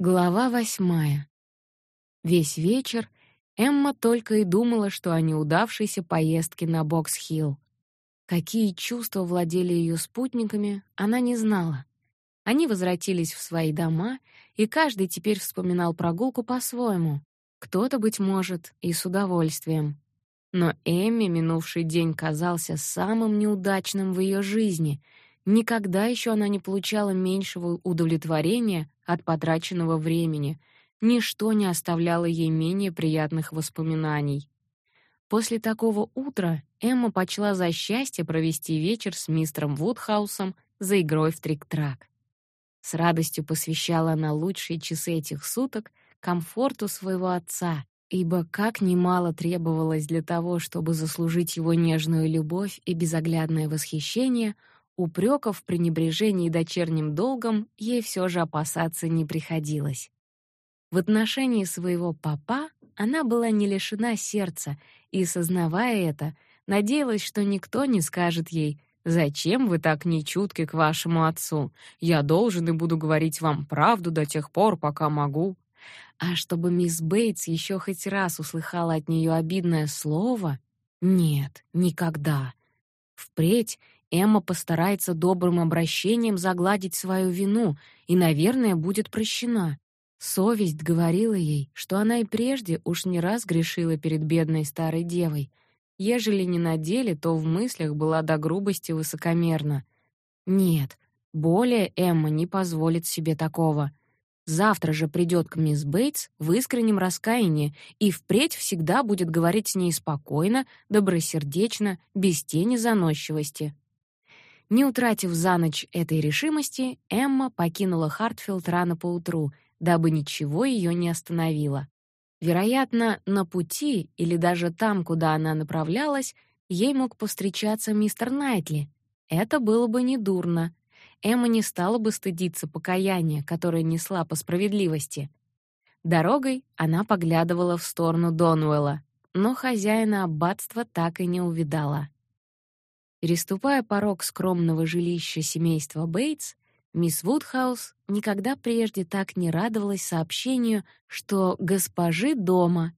Глава восьмая. Весь вечер Эмма только и думала, что о неудавшейся поездке на Бокс-Хилл. Какие чувства владели ее спутниками, она не знала. Они возвратились в свои дома, и каждый теперь вспоминал прогулку по-своему. Кто-то, быть может, и с удовольствием. Но Эмме минувший день казался самым неудачным в ее жизни — Никогда еще она не получала меньшего удовлетворения от потраченного времени. Ничто не оставляло ей менее приятных воспоминаний. После такого утра Эмма почла за счастье провести вечер с мистером Вудхаусом за игрой в трик-трак. С радостью посвящала она лучшие часы этих суток комфорту своего отца, ибо как немало требовалось для того, чтобы заслужить его нежную любовь и безоглядное восхищение — Упреков в пренебрежении дочерним долгом ей все же опасаться не приходилось. В отношении своего папа она была не лишена сердца и, сознавая это, надеялась, что никто не скажет ей «Зачем вы так нечутки к вашему отцу? Я должен и буду говорить вам правду до тех пор, пока могу». А чтобы мисс Бейтс еще хоть раз услыхала от нее обидное слово? Нет, никогда. Впредь Эмма постарается добрым обращением загладить свою вину и, наверное, будет прощена. Совесть говорила ей, что она и прежде уж не раз грешила перед бедной старой девой. Ежели не на деле, то в мыслях была до грубости высокомерна. Нет, более Эмма не позволит себе такого. Завтра же придет к мисс Бейтс в искреннем раскаянии и впредь всегда будет говорить с ней спокойно, добросердечно, без тени заносчивости. Не утратив за ночь этой решимости, Эмма покинула Хартфилд рано поутру, дабы ничего ее не остановило. Вероятно, на пути или даже там, куда она направлялась, ей мог повстречаться мистер Найтли. Это было бы недурно. Эмма не стала бы стыдиться покаяния, которое несла по справедливости. Дорогой она поглядывала в сторону Донуэлла, но хозяина аббатства так и не увидала. Переступая порог скромного жилища семейства Бейтс, мисс Вудхаус никогда прежде так не радовалась сообщению, что госпожи дома.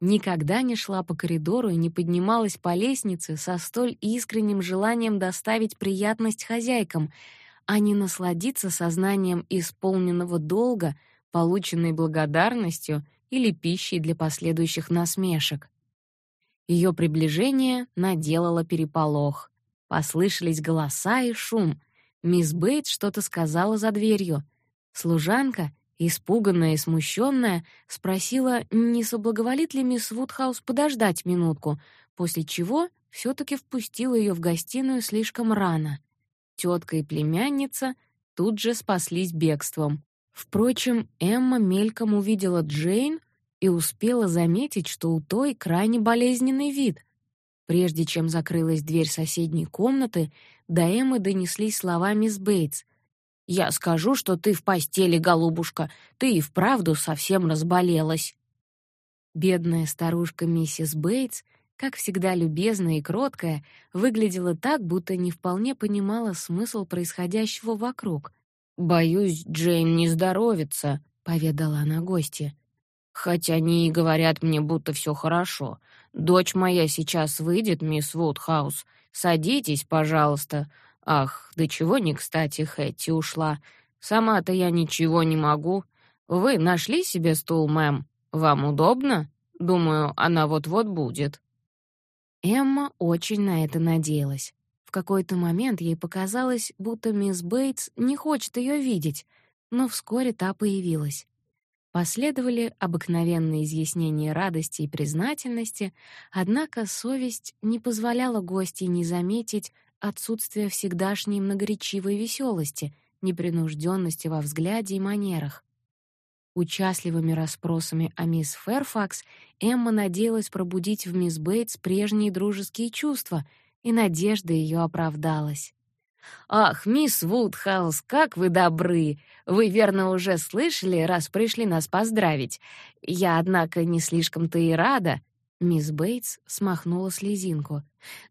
Никогда не шла по коридору и не поднималась по лестнице со столь искренним желанием доставить приятность хозяйкам, а не насладиться сознанием исполненного долга, полученной благодарностью или пищей для последующих насмешек. Ее приближение наделало переполох. Послышались голоса и шум. Мисс Бейтс что-то сказала за дверью. Служанка, испуганная и смущенная, спросила, не соблаговолит ли мисс Вудхаус подождать минутку, после чего все таки впустила ее в гостиную слишком рано. Тетка и племянница тут же спаслись бегством. Впрочем, Эмма мельком увидела Джейн и успела заметить, что у той крайне болезненный вид — Прежде чем закрылась дверь соседней комнаты, до Эммы донеслись слова мисс Бейтс. «Я скажу, что ты в постели, голубушка. Ты и вправду совсем разболелась». Бедная старушка миссис Бейтс, как всегда любезная и кроткая, выглядела так, будто не вполне понимала смысл происходящего вокруг. «Боюсь, Джейн не здоровится», — поведала она гостье. «Хотя они и говорят мне, будто все хорошо. Дочь моя сейчас выйдет, мисс Вудхаус. Садитесь, пожалуйста. Ах, да чего не кстати Хэтти ушла. Сама-то я ничего не могу. Вы нашли себе стул, мэм? Вам удобно? Думаю, она вот-вот будет. Эмма очень на это надеялась. В какой-то момент ей показалось, будто мисс Бейтс не хочет ее видеть, но вскоре та появилась. Последовали обыкновенные изъяснения радости и признательности, однако совесть не позволяла гостье не заметить отсутствие всегдашней многоречивой веселости, непринужденности во взгляде и манерах. Участливыми расспросами о мисс Фэрфакс Эмма надеялась пробудить в мисс Бейтс прежние дружеские чувства, и надежда ее оправдалась. «Ах, мисс Вудхаус, как вы добры! Вы, верно, уже слышали, раз пришли нас поздравить. Я, однако, не слишком-то и рада. Мисс Бейтс смахнула слезинку.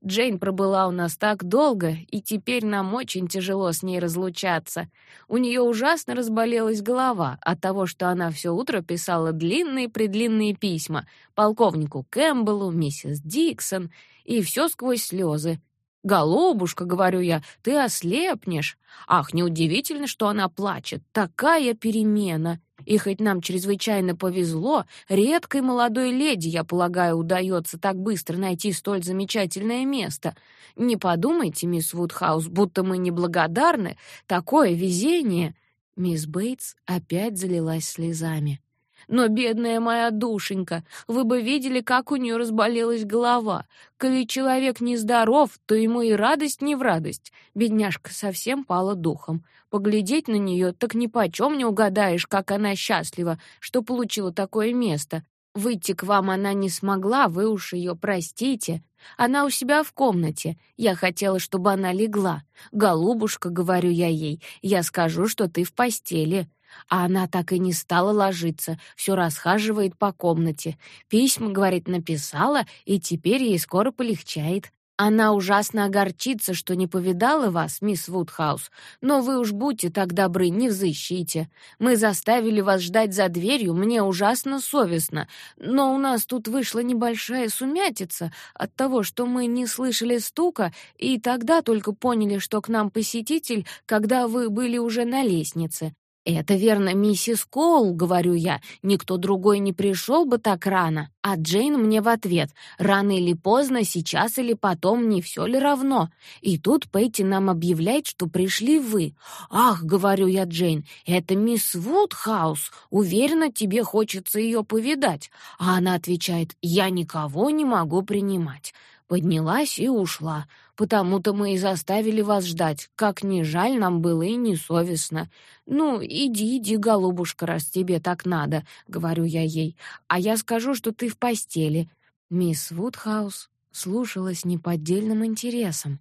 Джейн пробыла у нас так долго, и теперь нам очень тяжело с ней разлучаться. У нее ужасно разболелась голова от того, что она все утро писала длинные-предлинные письма полковнику Кэмпбеллу, миссис Диксон, и все сквозь слезы. «Голубушка», — говорю я, — «ты ослепнешь». Ах, неудивительно, что она плачет. Такая перемена. И хоть нам чрезвычайно повезло, редкой молодой леди, я полагаю, удается так быстро найти столь замечательное место. Не подумайте, мисс Вудхаус, будто мы неблагодарны. Такое везение. Мисс Бейтс опять залилась слезами. Но бедная моя душенька, вы бы видели, как у нее разболелась голова. Коли человек нездоров, то ему и радость не в радость. Бедняжка совсем пала духом. Поглядеть на нее, так ни почем не угадаешь, как она счастлива, что получила такое место. Выйти к вам она не смогла, вы уж ее простите. Она у себя в комнате. Я хотела, чтобы она легла. Голубушка, говорю я ей, я скажу, что ты в постели. А она так и не стала ложиться, все расхаживает по комнате. Письма, говорит, написала, и теперь ей скоро полегчает. Она ужасно огорчится, что не повидала вас, мисс Вудхаус, но вы уж будьте так добры, не взыщите. Мы заставили вас ждать за дверью, мне ужасно совестно, но у нас тут вышла небольшая сумятица от того, что мы не слышали стука, и тогда только поняли, что к нам посетитель, когда вы были уже на лестнице. «Это верно, миссис Коул», — говорю я, — «никто другой не пришел бы так рано». А Джейн мне в ответ, «Рано или поздно, сейчас или потом, не все ли равно?» И тут Пейти нам объявляет, что пришли вы. «Ах», — говорю я Джейн, — «это мисс Вудхаус, уверена, тебе хочется ее повидать». А она отвечает, «Я никого не могу принимать». Поднялась и ушла. Потому-то мы и заставили вас ждать. Как ни жаль нам было и не совестно. Ну, иди, иди, голубушка, раз тебе так надо, говорю я ей. А я скажу, что ты в постели. Мисс Вудхаус слушала с неподдельным интересом.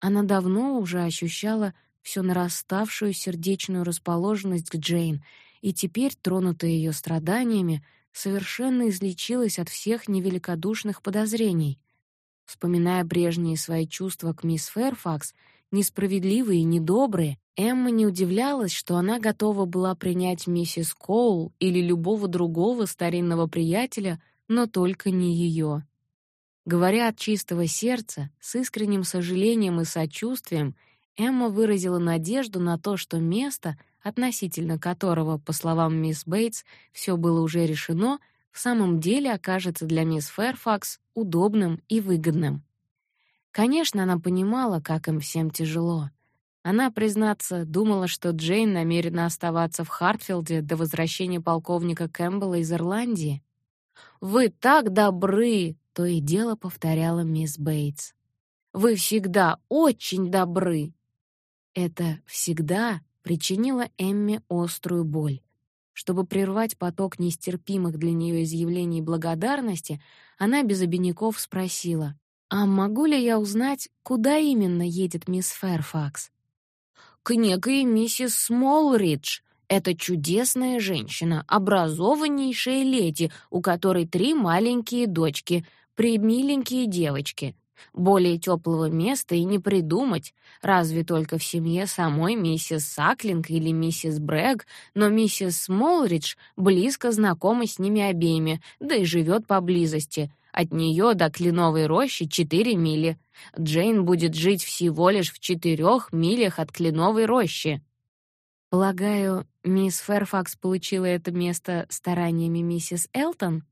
Она давно уже ощущала всю нараставшую сердечную расположенность к Джейн, и теперь, тронутая ее страданиями, совершенно излечилась от всех невеликодушных подозрений. Вспоминая прежние свои чувства к мисс Фэрфакс, несправедливые и недобрые, Эмма не удивлялась, что она готова была принять миссис Коул или любого другого старинного приятеля, но только не ее. Говоря от чистого сердца, с искренним сожалением и сочувствием, Эмма выразила надежду на то, что место, относительно которого, по словам мисс Бейтс, все было уже решено, в самом деле окажется для мисс Фэрфакс удобным и выгодным. Конечно, она понимала, как им всем тяжело. Она, признаться, думала, что Джейн намерена оставаться в Хартфилде до возвращения полковника Кэмпбелла из Ирландии. «Вы так добры!» — то и дело повторяла мисс Бейтс. «Вы всегда очень добры!» Это «всегда» причинило Эмме острую боль. Чтобы прервать поток нестерпимых для нее изъявлений благодарности, она без обиняков спросила: "А могу ли я узнать, куда именно едет мисс Фэрфакс?" "К некой миссис Смолридж. Это чудесная женщина, образованнейшая леди, у которой три маленькие дочки, примиленькие девочки. Более теплого места и не придумать, разве только в семье самой миссис Саклинг или миссис Брэг, но миссис Смолридж близко знакома с ними обеими, да и живет поблизости. От нее до Кленовой рощи четыре мили. Джейн будет жить всего лишь в четырех милях от Кленовой рощи. Полагаю, мисс Фэрфакс получила это место стараниями миссис Элтон?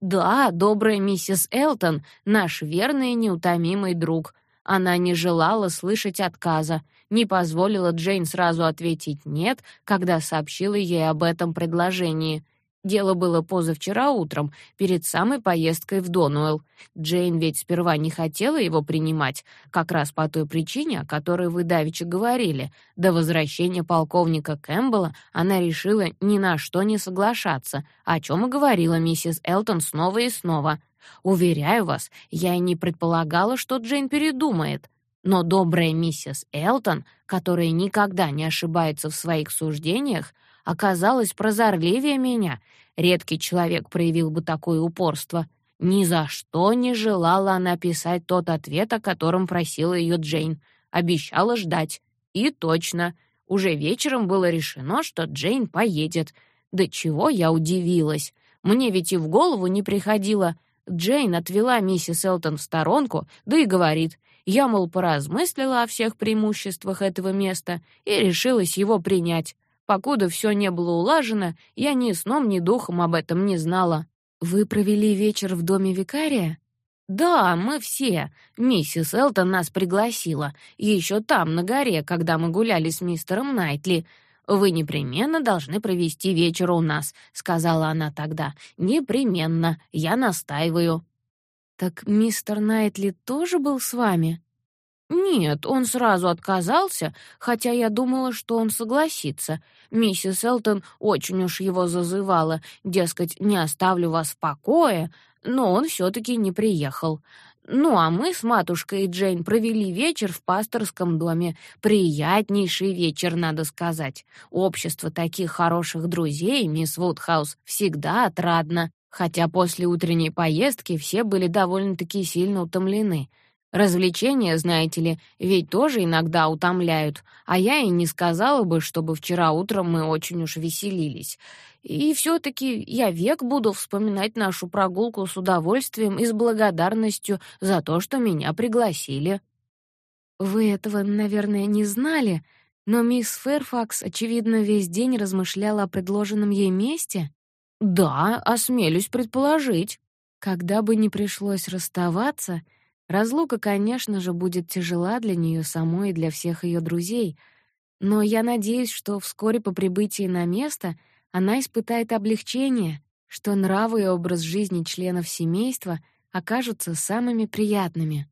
Да, добрая миссис Элтон, наш верный и неутомимый друг. Она не желала слышать отказа, не позволила Джейн сразу ответить нет, когда сообщила ей об этом предложении. Дело было позавчера утром, перед самой поездкой в Донуэлл. Джейн ведь сперва не хотела его принимать, как раз по той причине, о которой вы давеча говорили. До возвращения полковника Кэмпбелла она решила ни на что не соглашаться, о чем и говорила миссис Элтон снова и снова. Уверяю вас, я и не предполагала, что Джейн передумает. Но добрая миссис Элтон, которая никогда не ошибается в своих суждениях, оказалась прозорливее меня. Редкий человек проявил бы такое упорство. Ни за что не желала она писать тот ответ, о котором просила ее Джейн. Обещала ждать. И точно. Уже вечером было решено, что Джейн поедет. Да чего я удивилась. Мне ведь и в голову не приходило. Джейн отвела миссис Элтон в сторонку, да и говорит: "Я мол поразмыслила о всех преимуществах этого места и решилась его принять. Покуда все не было улажено, я ни сном, ни духом об этом не знала. Вы провели вечер в доме викария? Да, мы все. Миссис Элтон нас пригласила. Еще там, на горе, когда мы гуляли с мистером Найтли. Вы непременно должны провести вечер у нас, сказала она тогда. Непременно, я настаиваю. Так мистер Найтли тоже был с вами? Нет, он сразу отказался, хотя я думала, что он согласится. Миссис Элтон очень уж его зазывала, дескать, не оставлю вас в покое, но он все таки не приехал. Ну, а мы с матушкой и Джейн провели вечер в пасторском доме. Приятнейший вечер, надо сказать. Общество таких хороших друзей, мисс Вудхаус, всегда отрадно, хотя после утренней поездки все были довольно-таки сильно утомлены. Развлечения, знаете ли, ведь тоже иногда утомляют, а я и не сказала бы, чтобы вчера утром мы очень уж веселились. И все таки я век буду вспоминать нашу прогулку с удовольствием и с благодарностью за то, что меня пригласили. Вы этого, наверное, не знали, но мисс Фэрфакс, очевидно, весь день размышляла о предложенном ей месте. Да, осмелюсь предположить. Когда бы не пришлось расставаться, Разлука, конечно же, будет тяжела для нее самой и для всех ее друзей, но я надеюсь, что вскоре по прибытии на место она испытает облегчение, что нравы и образ жизни членов семейства окажутся самыми приятными.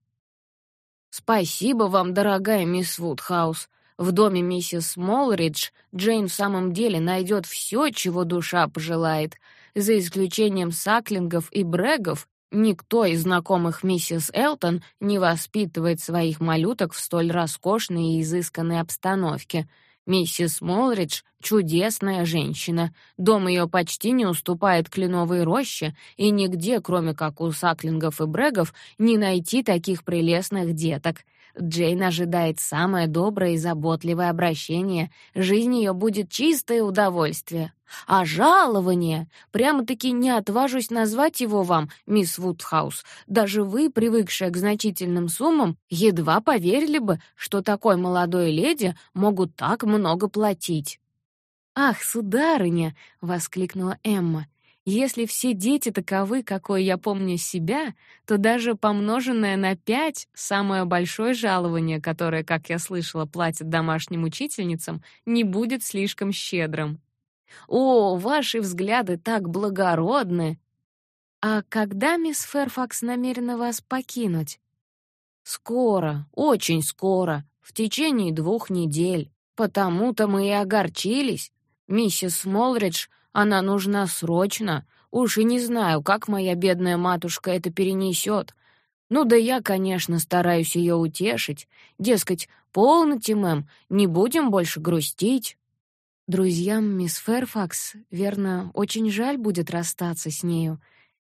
Спасибо вам, дорогая мисс Вудхаус. В доме миссис Молридж Джейн в самом деле найдет все, чего душа пожелает, за исключением саклингов и брегов, Никто из знакомых миссис Элтон не воспитывает своих малюток в столь роскошной и изысканной обстановке. Миссис Молридж чудесная женщина. Дом ее почти не уступает кленовой роще, и нигде, кроме как у саклингов и брегов, не найти таких прелестных деток. Джейн ожидает самое доброе и заботливое обращение. Жизнь ее будет чистое удовольствие. А жалование, прямо-таки не отважусь назвать его вам, мисс Вудхаус. Даже вы, привыкшая к значительным суммам, едва поверили бы, что такой молодой леди могут так много платить. Ах, сударыня, воскликнула Эмма. Если все дети таковы, какой я помню себя, то даже помноженное на пять самое большое жалование, которое, как я слышала, платят домашним учительницам, не будет слишком щедрым. О, ваши взгляды так благородны. А когда мисс Ферфакс намерена вас покинуть? Скоро, очень скоро, в течение двух недель. Потому-то мы и огорчились. Миссис Молридж она нужна срочно. Уж и не знаю, как моя бедная матушка это перенесет. Ну да я, конечно, стараюсь ее утешить. Дескать, полноте, мэм, не будем больше грустить. Друзьям мисс Фэрфакс, верно, очень жаль будет расстаться с нею.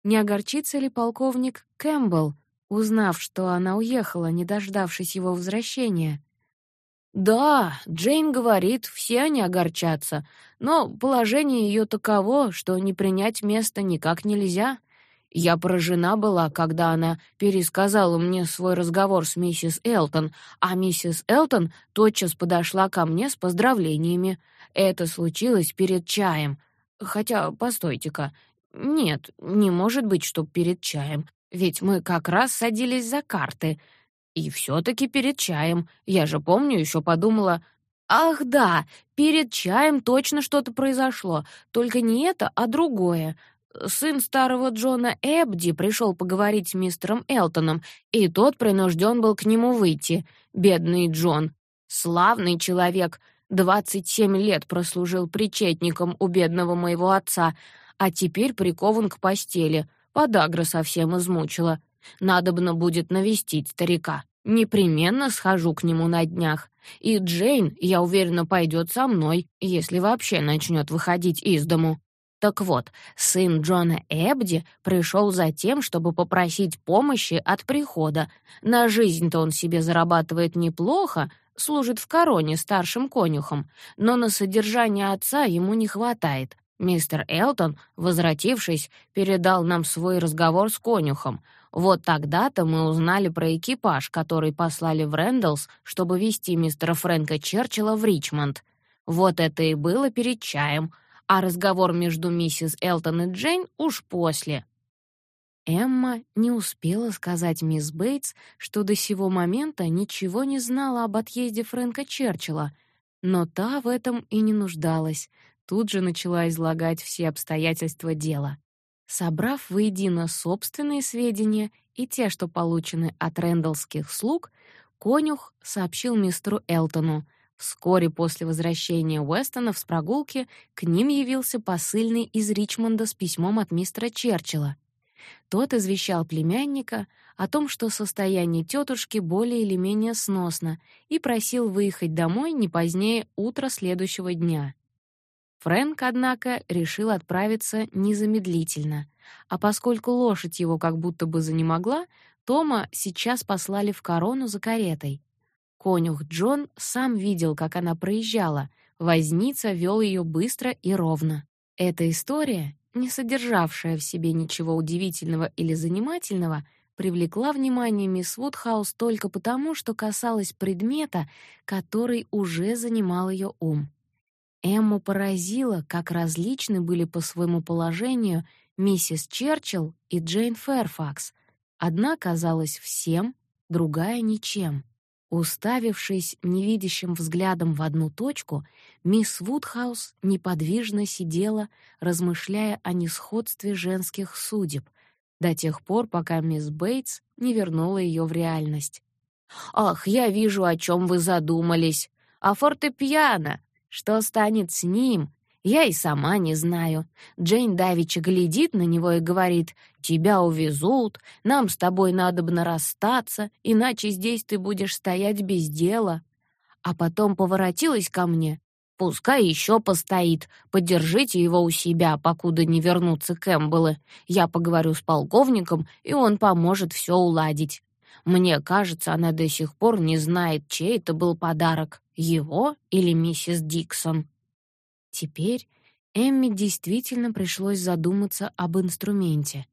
Не огорчится ли полковник Кэмпбелл, узнав, что она уехала, не дождавшись его возвращения? Да, Джейн говорит, все они огорчатся, но положение ее таково, что не принять место никак нельзя. Я поражена была, когда она пересказала мне свой разговор с миссис Элтон, а миссис Элтон тотчас подошла ко мне с поздравлениями. Это случилось перед чаем. Хотя, постойте-ка. Нет, не может быть, чтоб перед чаем. Ведь мы как раз садились за карты — и все-таки перед чаем. Я же помню, еще подумала... Ах да, перед чаем точно что-то произошло. Только не это, а другое. Сын старого Джона Эбди пришел поговорить с мистером Элтоном, и тот принужден был к нему выйти. Бедный Джон. Славный человек. Двадцать семь лет прослужил причетником у бедного моего отца, а теперь прикован к постели. Подагра совсем измучила. Надобно будет навестить старика. Непременно схожу к нему на днях. И Джейн, я уверена, пойдет со мной, если вообще начнет выходить из дому. Так вот, сын Джона Эбди пришел за тем, чтобы попросить помощи от прихода. На жизнь-то он себе зарабатывает неплохо, служит в короне старшим конюхом, но на содержание отца ему не хватает. Мистер Элтон, возвратившись, передал нам свой разговор с конюхом. Вот тогда-то мы узнали про экипаж, который послали в Рэндаллс, чтобы везти мистера Фрэнка Черчилла в Ричмонд. Вот это и было перед чаем — а разговор между миссис Элтон и Джейн уж после. Эмма не успела сказать мисс Бейтс, что до сего момента ничего не знала об отъезде Фрэнка Черчилла, но та в этом и не нуждалась. Тут же начала излагать все обстоятельства дела. Собрав воедино собственные сведения и те, что получены от рэндаллских слуг, конюх сообщил мистеру Элтону — Вскоре после возвращения Уэстонов с прогулки к ним явился посыльный из Ричмонда с письмом от мистера Черчилла. Тот извещал племянника о том, что состояние тетушки более или менее сносно, и просил выехать домой не позднее утра следующего дня. Фрэнк, однако, решил отправиться незамедлительно, а поскольку лошадь его как будто бы занемогла, Тома сейчас послали в корону за каретой. Конюх Джон сам видел, как она проезжала. Возница вел ее быстро и ровно. Эта история, не содержавшая в себе ничего удивительного или занимательного, привлекла внимание мисс Вудхаус только потому, что касалась предмета, который уже занимал ее ум. Эмму поразило, как различны были по своему положению миссис Черчилл и Джейн Фэрфакс. Одна казалась всем, другая — ничем. Уставившись невидящим взглядом в одну точку, мисс Вудхаус неподвижно сидела, размышляя о несходстве женских судеб, до тех пор, пока мисс Бейтс не вернула ее в реальность. «Ах, я вижу, о чем вы задумались. А фортепиано? Что станет с ним? Я и сама не знаю. Джейн давеча глядит на него и говорит, «Тебя увезут, нам с тобой надобно расстаться, иначе здесь ты будешь стоять без дела». А потом поворотилась ко мне. «Пускай еще постоит, подержите его у себя, покуда не вернутся Кэмпбеллы. Я поговорю с полковником, и он поможет все уладить». Мне кажется, она до сих пор не знает, чей это был подарок, его или миссис Диксон. Теперь Эмми действительно пришлось задуматься об инструменте.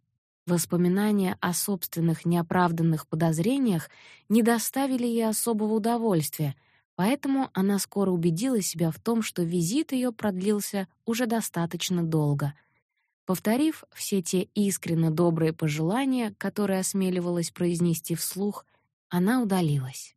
Воспоминания о собственных неоправданных подозрениях не доставили ей особого удовольствия, поэтому она скоро убедила себя в том, что визит ее продлился уже достаточно долго. Повторив все те искренне добрые пожелания, которые осмеливалась произнести вслух, она удалилась.